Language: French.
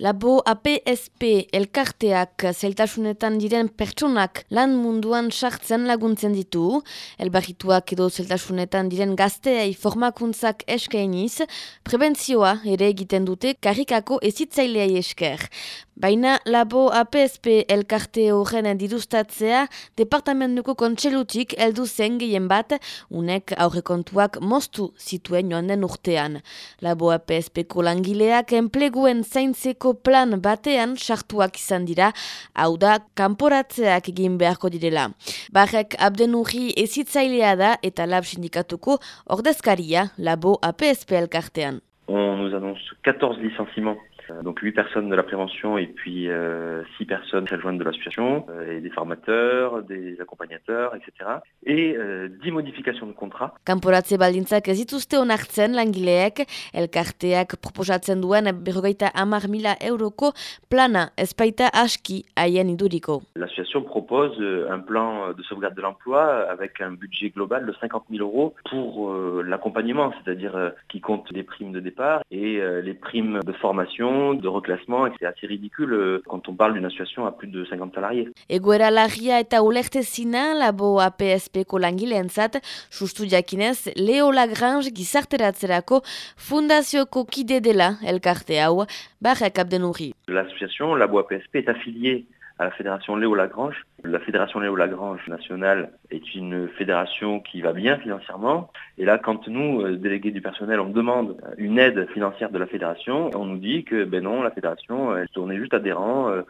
Labo APSP elkarteak zeltasunetan diren pertsonak lan munduan sartzen laguntzen ditu. Elbarrituak edo zeltasunetan diren gazteai formakuntzak eskainiz, prebentzioa ere egiten dute karikako ezitzaileai esker. Baina Labo APSP elkarte horren dirustatzea departamentuko kontselutik heldu zen gehien bat, unek aurrekontuak moztu zituen joan den urtean. Labo APSP-ko langileak enpleguen zaintzeko plan batean sartuak izan dira, hau da, kanporatzeak egin beharko direla. Barrek abdenurri ezitzailea da eta lab sindikatuko ordezkaria labo APSP elkartean. On nous annonce 14 licenciements donc 8 personnes de la prévention et puis euh, 6 personnes s'adjointes de l'association, euh, et des formateurs, des accompagnateurs, etc. Et euh, 10 modifications de contrat. Kanporatze baldintzak ez dituzte onartzen langileek, elkarteak proposatzen duen berrogeita amar mila euroko plana ezpaita aski haien iduriko. L'association propose euh, un plan de sauvegarde de l'emploi avec un budget global de 50 000 euros pour euh, l'accompagnement, c'est-à-dire euh, qui compte des primes de départ et les primes de formation de reclassement et c'est assez ridicule euh, quand on parle d'une association à plus de 50 salariés. Egoera larria eta ulertezina labo APSP-ko langileentzat, sustu jakinez, Leo Lagrange gizarteratzerako fundazioko kide dela elkarte hau, barrak abden L'association Labo APSP est affiliée à la fédération Léo Lagrange. La fédération Léo Lagrange nationale est une fédération qui va bien financièrement. Et là, quand nous, euh, délégués du personnel, on demande une aide financière de la fédération, on nous dit que ben non, la fédération, elle, est juste adhérent. Euh.